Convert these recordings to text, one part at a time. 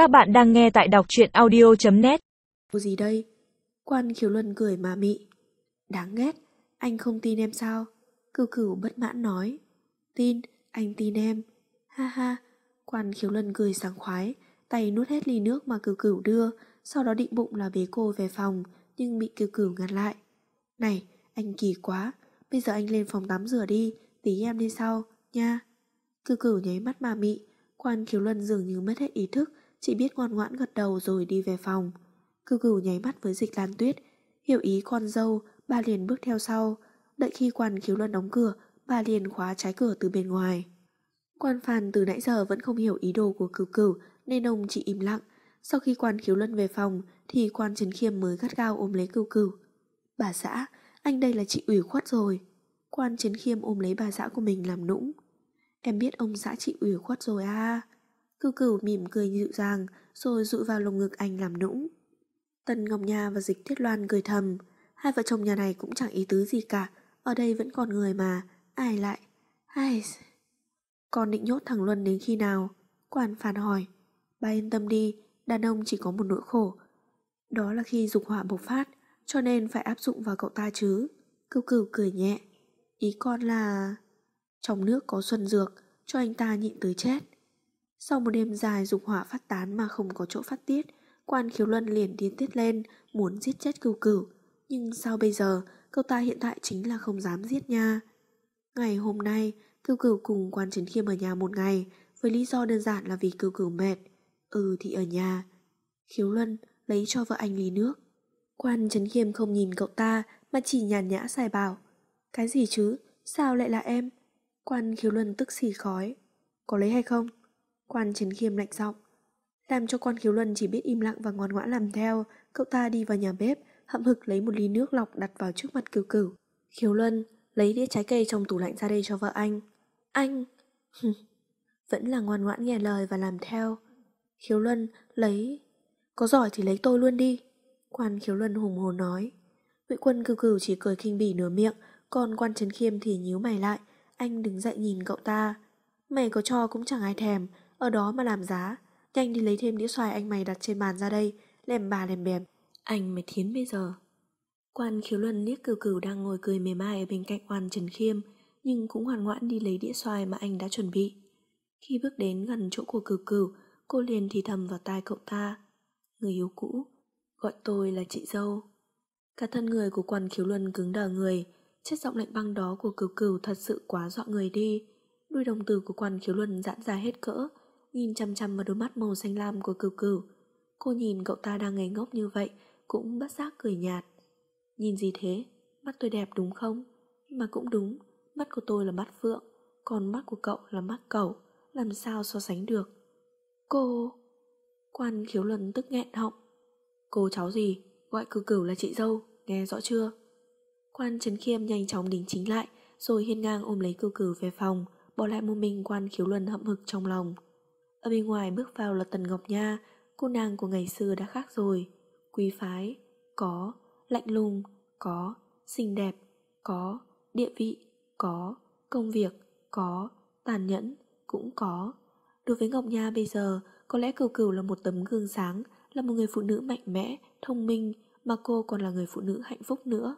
Các bạn đang nghe tại đọc truyện audio.net gì đây? Quan khiếu luân cười mà mị. Đáng ghét, anh không tin em sao? Cửu cửu bất mãn nói. Tin, anh tin em. Ha ha, quan khiếu luân cười sảng khoái, tay nuốt hết ly nước mà cửu cửu đưa, sau đó định bụng là bế cô về phòng, nhưng bị cửu cửu ngăn lại. Này, anh kỳ quá, bây giờ anh lên phòng tắm rửa đi, tí em đi sau, nha. Cửu cửu nháy mắt mà mị, quan khiếu luân dường như mất hết ý thức, chỉ biết ngoan ngoãn gật đầu rồi đi về phòng. Cư cửu nháy mắt với dịch lan tuyết, hiểu ý con dâu, bà liền bước theo sau. Đợi khi quan khiếu luân đóng cửa, bà liền khóa trái cửa từ bên ngoài. Quan phàn từ nãy giờ vẫn không hiểu ý đồ của cửu cửu nên ông chỉ im lặng. Sau khi quan khiếu luân về phòng thì quan trấn khiêm mới gắt gao ôm lấy cửu cửu. Bà xã, anh đây là chị ủy khuất rồi. Quan trấn khiêm ôm lấy bà xã của mình làm nũng. Em biết ông xã chị ủy khuất rồi à cưu cửu mỉm cười dịu dàng rồi dụi vào lồng ngực anh làm nũng. Tần Ngọc Nha và Dịch thiết Loan cười thầm. Hai vợ chồng nhà này cũng chẳng ý tứ gì cả. Ở đây vẫn còn người mà. Ai lại? Ai... Con định nhốt thằng Luân đến khi nào? quản phản hỏi. ba yên tâm đi, đàn ông chỉ có một nỗi khổ. Đó là khi dục hỏa bộc phát, cho nên phải áp dụng vào cậu ta chứ. cưu cửu cười nhẹ. Ý con là... Trong nước có xuân dược, cho anh ta nhịn tới chết. Sau một đêm dài dục hỏa phát tán mà không có chỗ phát tiết, quan khiếu luân liền điên tiết lên, muốn giết chết cừu cửu. Nhưng sao bây giờ, cậu ta hiện tại chính là không dám giết nha. Ngày hôm nay, cừu cửu cùng quan trấn khiêm ở nhà một ngày, với lý do đơn giản là vì cừu cửu mệt. Ừ thì ở nhà. Khiếu luân lấy cho vợ anh ly nước. Quan trấn khiêm không nhìn cậu ta mà chỉ nhàn nhã xài bảo. Cái gì chứ? Sao lại là em? Quan khiếu luân tức xì khói. Có lấy hay không? Quan Trấn Khiêm lạnh giọng, làm cho quan khiếu luân chỉ biết im lặng và ngoan ngoãn làm theo. Cậu ta đi vào nhà bếp, hậm hực lấy một ly nước lọc đặt vào trước mặt cửu cửu. Khiếu luân lấy đĩa trái cây trong tủ lạnh ra đây cho vợ anh. Anh! Vẫn là ngoan ngoãn nghe lời và làm theo. Khiếu luân lấy... Có giỏi thì lấy tôi luôn đi. Quan khiếu luân hùng hồ nói. Ngụy quân cửu cửu chỉ cười khinh bỉ nửa miệng, còn quan trấn khiêm thì nhíu mày lại. Anh đứng dậy nhìn cậu ta. Mày có cho cũng chẳng ai thèm, ở đó mà làm giá. Nhanh đi lấy thêm đĩa xoài anh mày đặt trên bàn ra đây, lèm bà lèm bèm. Anh mới thiến bây giờ. Quan khiếu luân liếc cừu cừu đang ngồi cười mềm mại ở bên cạnh quan Trần Khiêm, nhưng cũng ngoan ngoãn đi lấy đĩa xoài mà anh đã chuẩn bị. Khi bước đến gần chỗ của Cừu Cừu, cô liền thì thầm vào tai cậu ta. Người yêu cũ, gọi tôi là chị dâu. Cả thân người của quan khiếu luân cứng đờ người, chất giọng lạnh băng đó của Cừu Cừu thật sự quá dọa người đi. Đuôi đồng tử của quan khiếu luân giãn ra hết cỡ, nhìn chăm chăm vào đôi mắt màu xanh lam của cừu cừu, Cô nhìn cậu ta đang ngây ngốc như vậy, cũng bất giác cười nhạt. Nhìn gì thế? Mắt tôi đẹp đúng không? Mà cũng đúng, mắt của tôi là mắt phượng, còn mắt của cậu là mắt cẩu, làm sao so sánh được? Cô... Quan khiếu luân tức nghẹn họng. Cô cháu gì? Gọi cừu cừu là chị dâu, nghe rõ chưa? Quan Trấn Khiêm nhanh chóng đính chính lại, rồi hiên ngang ôm lấy cừu cừu về phòng, bỏ lại một mình quan khiếu luân hậm hực trong lòng. Ở bên ngoài bước vào là Tần Ngọc Nha, cô nàng của ngày xưa đã khác rồi. Quý phái, có, lạnh lùng, có, xinh đẹp, có, địa vị, có, công việc, có, tàn nhẫn, cũng có. Đối với Ngọc Nha bây giờ, có lẽ cửu cửu là một tấm gương sáng, là một người phụ nữ mạnh mẽ, thông minh, mà cô còn là người phụ nữ hạnh phúc nữa.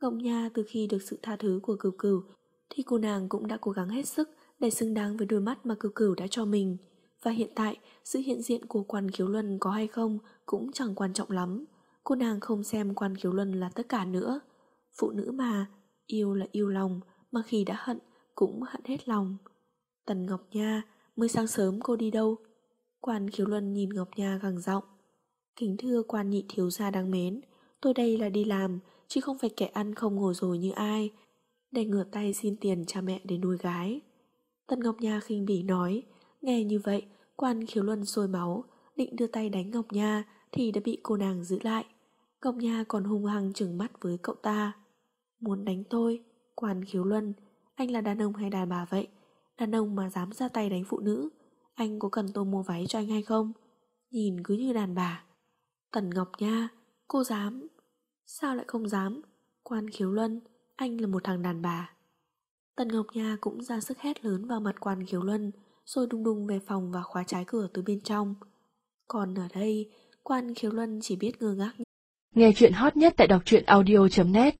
Ngọc Nha từ khi được sự tha thứ của cửu cửu, thì cô nàng cũng đã cố gắng hết sức để xứng đáng với đôi mắt mà cửu cửu đã cho mình. Và hiện tại, sự hiện diện của quan khiếu luân có hay không cũng chẳng quan trọng lắm. Cô nàng không xem quan khiếu luân là tất cả nữa. Phụ nữ mà, yêu là yêu lòng, mà khi đã hận, cũng hận hết lòng. Tần Ngọc Nha, mới sáng sớm cô đi đâu? Quan khiếu luân nhìn Ngọc Nha gằn giọng. Kính thưa quan nhị thiếu gia đáng mến, tôi đây là đi làm, chứ không phải kẻ ăn không ngồi rồi như ai. Đành ngửa tay xin tiền cha mẹ để nuôi gái. Tần Ngọc Nha khinh bỉ nói, nghe như vậy, Quan khiếu luân sôi máu, định đưa tay đánh Ngọc Nha thì đã bị cô nàng giữ lại. Ngọc Nha còn hung hăng trừng mắt với cậu ta. Muốn đánh tôi? Quan khiếu luân, anh là đàn ông hay đàn bà vậy? Đàn ông mà dám ra tay đánh phụ nữ, anh có cần tôi mua váy cho anh hay không? Nhìn cứ như đàn bà. Tần Ngọc Nha, cô dám. Sao lại không dám? Quan khiếu luân, anh là một thằng đàn bà. Tần Ngọc Nha cũng ra sức hét lớn vào mặt quan khiếu luân, rồi đung đung về phòng và khóa trái cửa từ bên trong. Còn ở đây, quan khiếu luân chỉ biết ngơ ngác. Nghe chuyện hot nhất tại đọc truyện audio.net